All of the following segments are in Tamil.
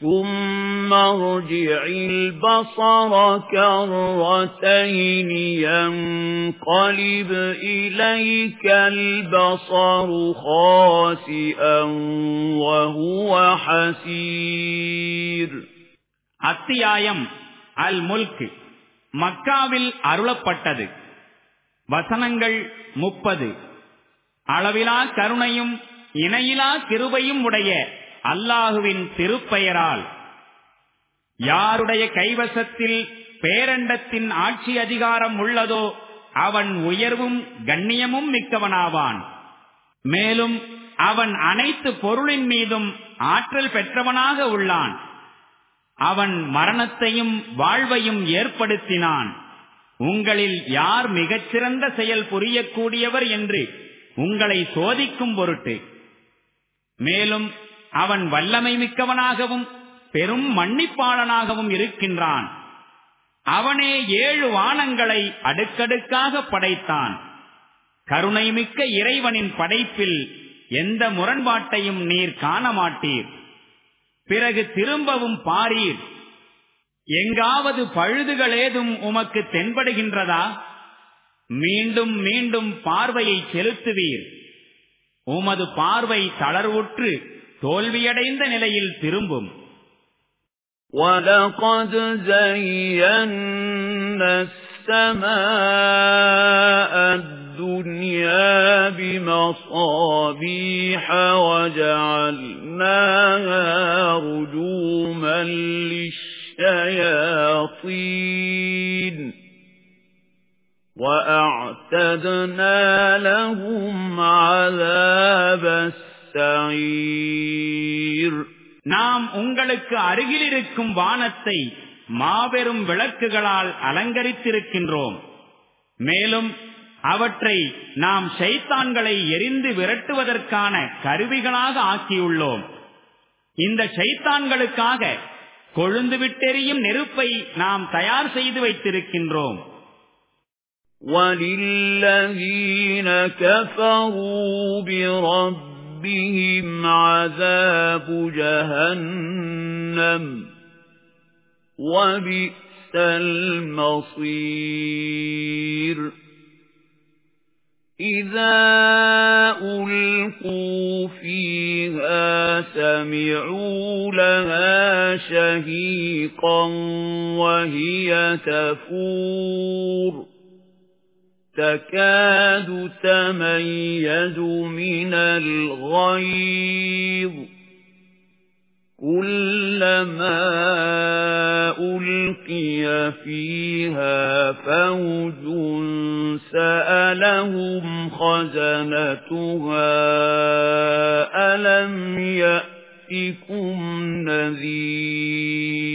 ثم ارجع البصر كرتين ينقلب إليك البصر خاسئا وهو حسير அத்தியாயம் அல் முல்க் மக்காவில் அருளப்பட்டது வசனங்கள் முப்பது அளவிலா கருணையும் இணையிலா கிருபையும் உடைய அல்லாஹுவின் திருப்பெயரால் யாருடைய கைவசத்தில் பேரண்டத்தின் ஆட்சி அதிகாரம் உள்ளதோ அவன் உயர்வும் கண்ணியமும் மிக்கவனாவான். மேலும் அவன் அனைத்து பொருளின் மீதும் ஆற்றல் பெற்றவனாக உள்ளான். அவன் மரணத்தையும் வாழ்வையும் ஏற்படுத்தினான். உங்களில் யார் மிகச்சிறந்த செயல் புரியக்கூடியவர் என்று உங்களை சோதிக்கும் பொருட்டு. மேலும் அவன் வல்லமை மிக்கவனாகவும் பெரும் மன்னிப்பாளனாகவும் இருக்கின்றான். அவனே ஏழு வானங்களை அடுக்கடுக்காக படைத்தான். கருணை மிக்க இறைவனின் படைப்பில் எந்த முரண்பாட்டையும் நீர் காண மாட்டீர் பிறகு திரும்பவும் பாரீர். எங்காவது பழுதுகள் ஏதும் உமக்கு தென்படுகின்றதா? மீண்டும் மீண்டும் பார்வையை செலுத்துவீர். உமது பார்வை தளர்வுற்று தோல்வியடைந்த நிலையில் திரும்பும் وَلَقَدْ زَيَّنَّا السَّمَاءَ الدُّنْيَا بِمَصَابِيحَ وَجَعَلْنَاهَا رُجُومًا لِلشَّيَاطِينِ وَأَعْتَدْنَا لَهُمْ عَذَابَ السَّعِيرِ நாம் உங்களுக்கு அருகிலிருக்கும் வானத்தை மாபெரும் விளக்குகளால் அலங்கரித்திருக்கின்றோம் மேலும் அவற்றை நாம் ஷைத்தான்களை எரிந்து விரட்டுவதற்கான கருவிகளாக ஆக்கியுள்ளோம் இந்த ஷைத்தான்களுக்காக கொழுந்து விட்டெறியும் நெருப்பை நாம் தயார் செய்து வைத்திருக்கின்றோம் وَلِلَّذِينَ كَفَرُوا بِرَبِّهِمْ عَذَابُ جَهَنَّمَ وَبِئْسَ الْمَصِيرُ إِذَا أُلْقُوا فِيهَا سَمِعُوا لَهَا شَهِيقًا وَهِيَ تَفُورُ تَكَادُ تَمَيَّزُ مِنَ الْغَيْظِ. كُلَّمَا أُلْقِيَ فِيهَا فَوْجٌ سَأَلَهُمْ خَزَنَتُهَا أَلَمْ يَأْتِكُمْ نَذِيرٌ؟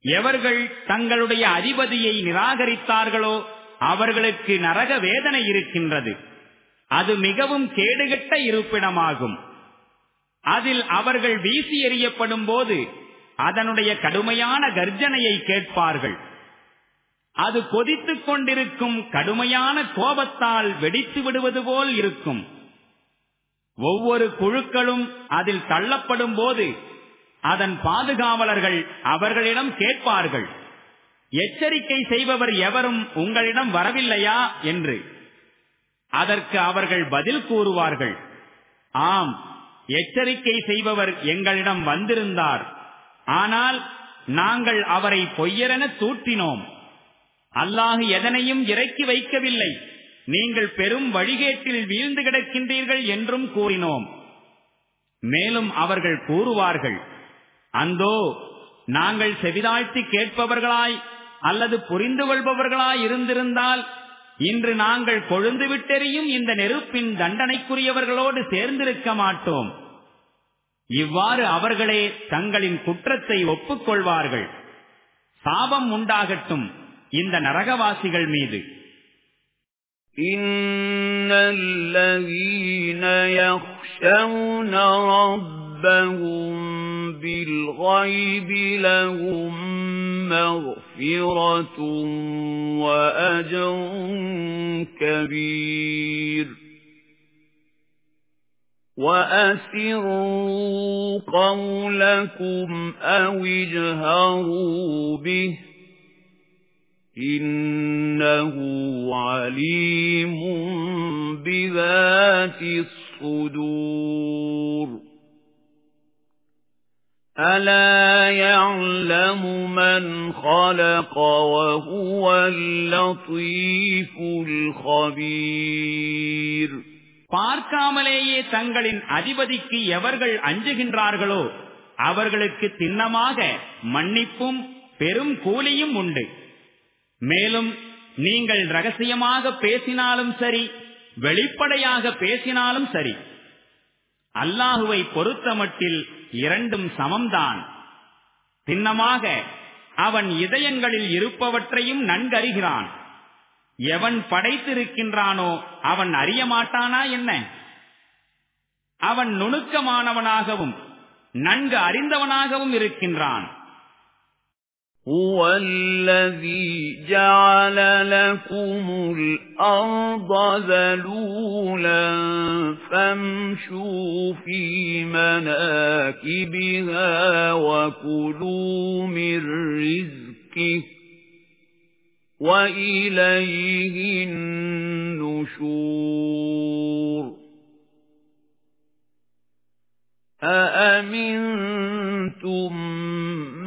எவர்கள் தங்களுடைய அதிபதியை நிராகரித்தார்களோ அவர்களுக்கு நரக வேதனை இருக்கின்றது. அது மிகவும் கேடுகட்ட இருப்பிடமாகும். அதில் அவர்கள் வீசி எறியப்படும் போது அதனுடைய கடுமையான கர்ஜனையை கேட்பார்கள். அது கொதித்துக் கொண்டிருக்கும் கடுமையான கோபத்தால் வெடித்து விடுவது போல் இருக்கும். ஒவ்வொரு குழுக்களும் அதில் தள்ளப்படும் போது அதன் பாதுகாவலர்கள் அவர்களிடம் கேட்பார்கள். எச்சரிக்கை செய்பவர் எவரும் உங்களிடம் வரவில்லையா என்று. அதற்கு அவர்கள் பதில் கூறுவார்கள். ஆம் எச்சரிக்கை செய்பவர் எங்களிடம் வந்திருந்தார். ஆனால் நாங்கள் அவரை பொய்யரென தூற்றினோம் அல்லாஹு எதனையும் இறக்கி வைக்கவில்லை. நீங்கள் பெரும் வழிகேட்டில் வீழ்ந்து கிடக்கின்றீர்கள் என்றும் கூறினோம். மேலும் அவர்கள் கூறுவார்கள் அந்தோ நாங்கள் செவிதாழ்த்தி கேட்பவர்களாய் அல்லது புரிந்து கொள்பவர்களாய் இருந்திருந்தால் இன்று நாங்கள் கொழுந்து விட்டெறியும் இந்த நெருப்பின் தண்டனைக்குரியவர்களோடு சேர்ந்திருக்க மாட்டோம் இவ்வாறு அவர்களே தங்களின் குற்றத்தை ஒப்புக்கொள்வார்கள் சாபம் உண்டாகட்டும் இந்த நரகவாசிகள் மீது إِنَّ الَّذِينَ يَخْشَوْنَ رَبَّهُم بِالْغَيْبِ لَهُم مَّغْفِرَةٌ وَأَجْرٌ كَبِيرٌ. وَأَسِرُّوا قَوْلَكُمْ أَوِ اجْهَرُوا بِهِ إِنَّهُ عَلِيمٌ بِذَاتِ الصُّدُورِ. أَلَا يَعْلَمُ مَنْ خَلَقَ وَهُوَ اللَّطِيفُ الْخَبِيرُ பார்க்காமலேயே தங்களின் அதிபதிக்கு எவர்கள் அஞ்சுகின்றார்களோ அவர்களுக்கு திண்ணமாக மன்னிப்பும் பெரும் கூலியும் உண்டு மேலும் நீங்கள் ரகசியமாக பேசினாலும் சரி வெளிப்படையாக பேசினாலும் சரி அல்லாஹுவை பொறுத்தமட்டில் இரண்டும் சமம்தான். சின்னமாக அவன் இதயங்களில் இருப்பவற்றையும் நன்கறிகிறான். எவன் படைத்திருக்கின்றானோ அவன் அறிய மாட்டானா என்ன? அவன் நுணுக்கமானவனாகவும் நன்கு அறிந்தவனாகவும் இருக்கின்றான். هُوَ الَّذِي جَعَلَ لَكُمُ الْأَرْضَ ذَلُولًا فَامْشُوا فِي مَنَاكِبِهَا وَكُلُوا مِن رِّزْقِهِ وَإِلَيْهِ النُّشُورُ أَأَمِنتُم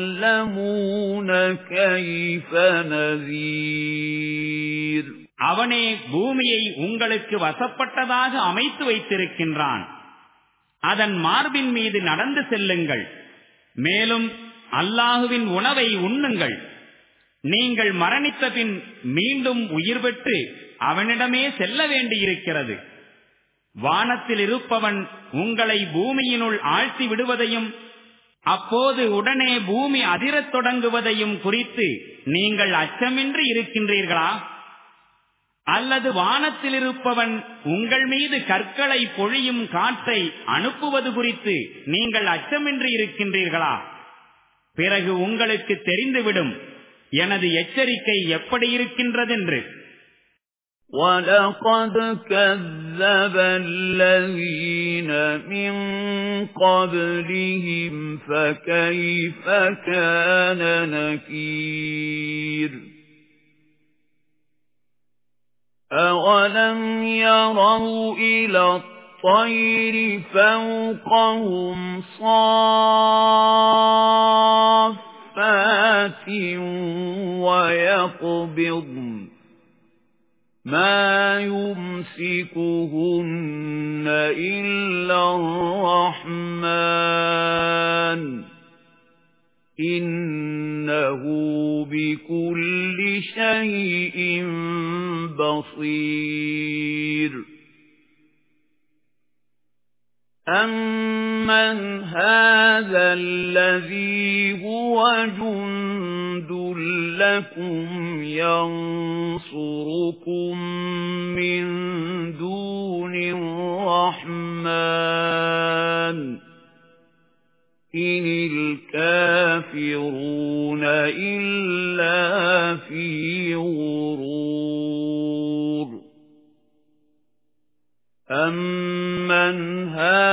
فَسَتَعْلَمُونَ كَيْفَ نَذِيرٌ அவனே பூமியை உங்களுக்கு வசப்பட்டதாக அமைத்து வைத்திருக்கின்றான் அதன் மார்பின் மீது நடந்து செல்லுங்கள் மேலும் அல்லாஹுவின் உணவை உண்ணுங்கள் நீங்கள் மரணித்த பின் மீண்டும் உயிர் பெற்று அவனிடமே செல்ல வேண்டியிருக்கிறது வானத்தில் இருப்பவன் உங்களை பூமியினுள் ஆழ்த்தி விடுவதையும் அப்போது உடனே பூமி அதிரத் தொடங்குவதையும் குறித்து நீங்கள் அச்சமின்றி இருக்கின்றீர்களா? அல்லது வானத்தில் இருப்பவன் உங்கள் மீது கற்களை பொழியும் காற்றை அனுப்புவது குறித்து நீங்கள் அச்சமின்றி இருக்கின்றீர்களா? பிறகு உங்களுக்கு தெரிந்துவிடும். எனது எச்சரிக்கை எப்படி இருக்கின்றதென்று. وَلَقَدْ كَذَّبَ الَّذِينَ مِن قَبْلِهِمْ فَكَيْفَ كَانَ نَكِيرِ أَوَلَمْ يَرَوْا إِلَى الطَّيْرِ فَوْقَهُمْ صَافَّاتٍ وَيَقْبِضْنَ مَا يُمْسِكُهُنَّ إِلَّا الرَّحْمَنُ إِنَّهُ بِكُلِّ شَيْءٍ بَصِيرٌ أَمَّنْ هَذَا الَّذِي هُوَ جُندٌ لَّكُمْ يَنصُرُكُم مِّن دُونِ الرَّحْمَنِ إِنِ الْكَافِرُونَ إِلَّا فِي غُرُورٍ أَمَّنْ هَذَا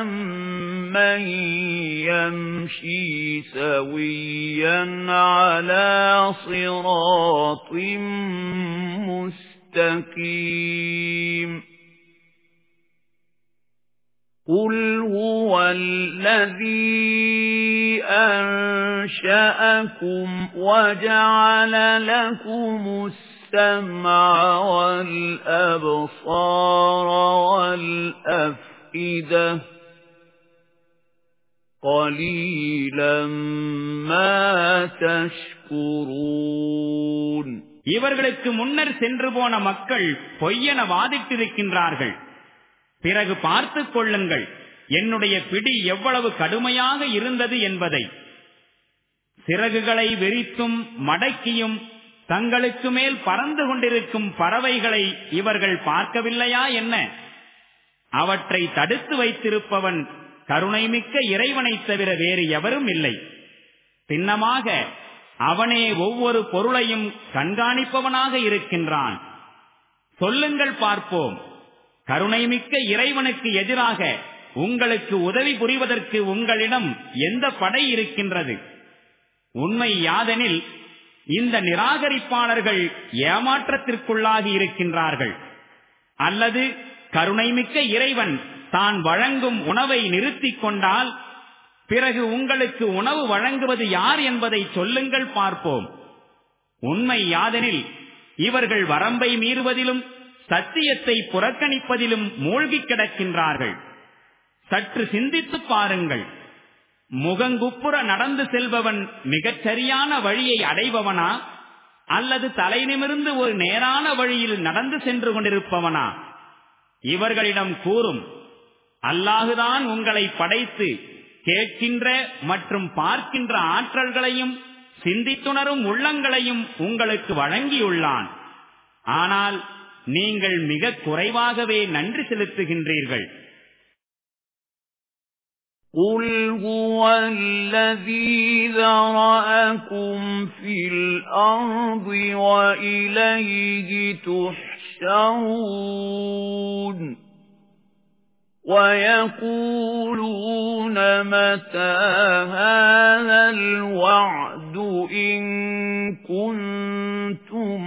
أَمَّن يَمْشِي سَوِيًّا عَلَى صِرَاطٍ مُّسْتَقِيمٍ. قُلْ هُوَ الَّذِي أَنشَأَكُمْ وَجَعَلَ لَكُمُ السَّمْعَ وَالْأَبْصَارَ وَالْأَفْئِدَةَ قَلِيلًا مَا تَشْكُرُونَ இவர்களுக்கு முன்னர் சென்று போன மக்கள் பொய்யென வாதிட்டிருக்கின்றார்கள் பிறகு பார்த்துக் கொள்ளுங்கள் என்னுடைய பிடி எவ்வளவு கடுமையாக இருந்தது என்பதை சிறகுகளை வெறித்தும் மடக்கியும் தங்களுக்கு மேல் பறந்து கொண்டிருக்கும் பறவைகளை இவர்கள் பார்க்கவில்லையா என்ன? அவற்றை தடுத்து வைத்திருப்பவன் கருணைமிக்க இறைவனைத் தவிர வேறு எவரும் இல்லை. சின்னமாக அவனே ஒவ்வொரு பொருளையும் கண்காணிப்பவனாக இருக்கின்றான். சொல்லுங்கள் பார்ப்போம். கருணைமிக்க இறைவனுக்கு எதிராக உங்களுக்கு உதவி புரிவதற்கு உங்களிடம் எந்த படை இருக்கின்றது? உண்மை யாதெனில் இந்த நிராகரிப்பாளர்கள் ஏமாற்றத்திற்குள்ளாகி இருக்கின்றார்கள். அல்லது கருணைமிக்க இறைவன் தான் வழங்கும் உணவை நிறுத்திக் கொண்டால் பிறகு உங்களுக்கு உணவு வழங்குவது யார் என்பதை சொல்லுங்கள் பார்ப்போம். உண்மை யாதெனில் இவர்கள் வரம்பை மீறுவதிலும் சத்தியத்தை புறக்கணிப்பதிலும் மூழ்கி கிடக்கின்றார்கள். சற்று சிந்தித்து பாருங்கள். முகங்குப்புற நடந்து செல்பவன் மிகச்சரியான வழியை அடைபவனா? அல்லது தலை நிமிர்ந்து ஒரு நேரான வழியில் நடந்து சென்று கொண்டிருப்பவனா? இவர்களிடம் கூறும் அல்லாஹுதான் உங்களை படைத்து கேட்கின்ற மற்றும் பார்க்கின்ற ஆற்றல்களையும் சிந்தித்துணரும் உள்ளங்களையும் உங்களுக்கு வழங்கியுள்ளான். ஆனால் நீங்கள் மிக குறைவாகவே நன்றி செலுத்துகின்றீர்கள். قُلْ هُوَ الَّذِي ذَرَأَكُمْ فِي الْأَرْضِ وَإِلَيْهِ تُحْشَرُونَ وَيَقُولُونَ مَتَى هَذَا الْوَعْدُ إِن كُنتُمْ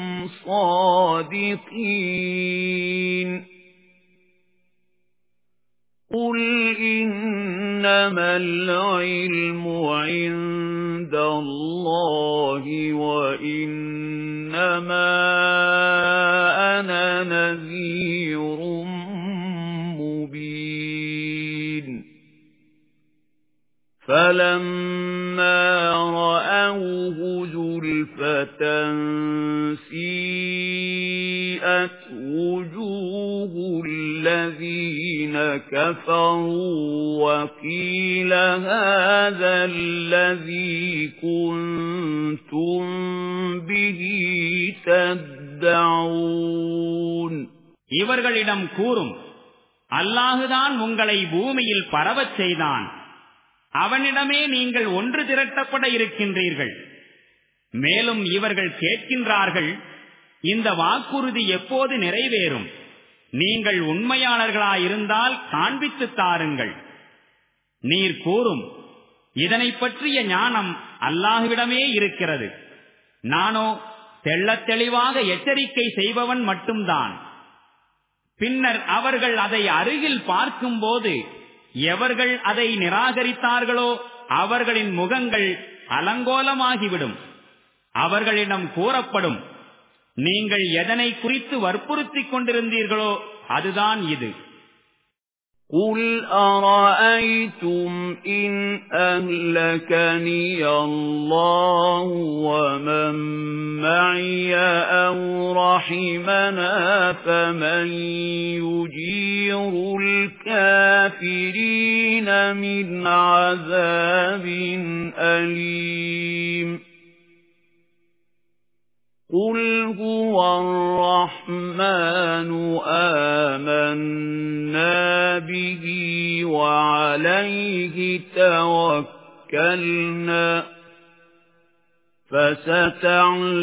صَادِقِينَ قُلْ إِنَّمَا الْعِلْمُ عِندَ اللَّهِ وَإِنَّمَا أَنَا نَذِيرٌ مُبِينٌ فَلَمَّا كَفَرُوا وَقِيلَ هَذَا الَّذِي كُنتُم بِهِ تَدَّعُونَ இவர்களிடம் கூறும் அல்லாஹுதான் உங்களை பூமியில் பரவச் செய்தான் அவனிடமே நீங்கள் ஒன்று திரட்டப்பட இருக்கின்றீர்கள் மேலும் இவர்கள் கேட்கின்றார்கள் இந்த வாக்குறுதி எப்போது நிறைவேறும் நீங்கள் உண்மையாளர்களாயிருந்தால் காண்பித்து தாருங்கள். நீர் கூறும் இதனை பற்றிய ஞானம் அல்லாஹுவிடமே இருக்கிறது. நானோ தெள்ளத் தெளிவாக எச்சரிக்கை செய்பவன் மட்டும்தான். பின்னர் அவர்கள் அதை அருகில் பார்க்கும்போது எவர்கள் அதை நிராகரித்தார்களோ அவர்களின் முகங்கள் அலங்கோலமாகிவிடும். அவர்களிடம் கூறப்படும் நீங்கள் எதனை குறித்து வற்புறுத்திக் கொண்டிருந்தீர்களோ அதுதான் இது قُلْ أَرَأَيْتُمْ إِنْ أَهْلَكَنِيَ اللَّهُ وَمَن مَّعِيَ أَوْ رَحِمَنَا فَمَن يُجِيرُ الْكَافِرِينَ مِنْ عَذَابٍ أَلِيمٍ قُلْ هُوَ الرَّحْمَنُ آمَنَّا بِهِ وَعَلَيْهِ تَوَكَّلْنَا فَسَتَعْلَمُونَ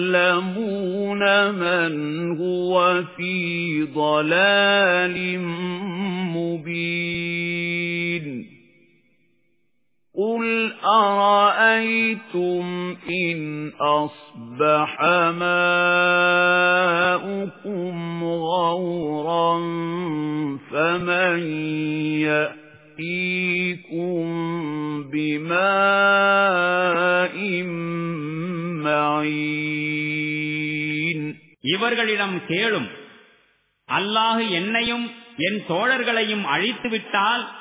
مَنْ هُوَ فِي ضَلَالٍ مُبِينٍ قُلْ أَرَأَيْتُمْ إِنْ أَصْبَحَ مَاؤُكُمْ غَوْرًا فَمَن يَأْتِيكُم بِمَاءٍ مَّعِينٍ இவர்களிடம் கேளும் அல்லாஹ் என்னையும் என் தோழர்களையும் அழித்துவிட்டால்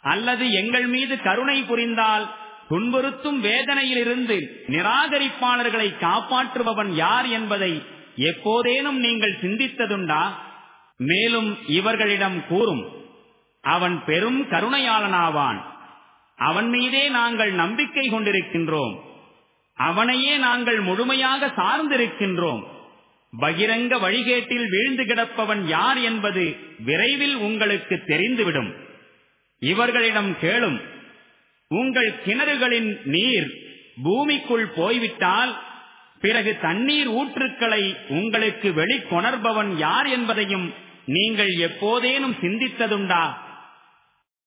அல்லது எங்கள் மீது கருணை புரிந்தால் துன்புறுத்தும் வேதனையிலிருந்து நிராகரிப்பாளர்களை காப்பாற்றுபவன் யார் என்பதை எப்போதேனும் நீங்கள் சிந்தித்ததுண்டா? மேலும் இவர்களிடம் கூறும் அவன் பெரும் கருணையாளனாவான். அவன் மீதே நாங்கள் நம்பிக்கை கொண்டிருக்கின்றோம். அவனையே நாங்கள் முழுமையாக சார்ந்திருக்கின்றோம். பகிரங்க வழிகேட்டில் வீழ்ந்து கிடப்பவன் யார் என்பது விரைவில் உங்களுக்கு தெரிந்துவிடும். இவர்களிடம் கேளும். உங்கள் கிணறுகளின் நீர் பூமிக்குள் போய்விட்டால் பிறகு தண்ணீர் ஊற்றுக்களை உங்களுக்கு வெளிக்கொணர்பவன் யார் என்பதையும் நீங்கள் எப்போதேனும் சிந்தித்ததுண்டா?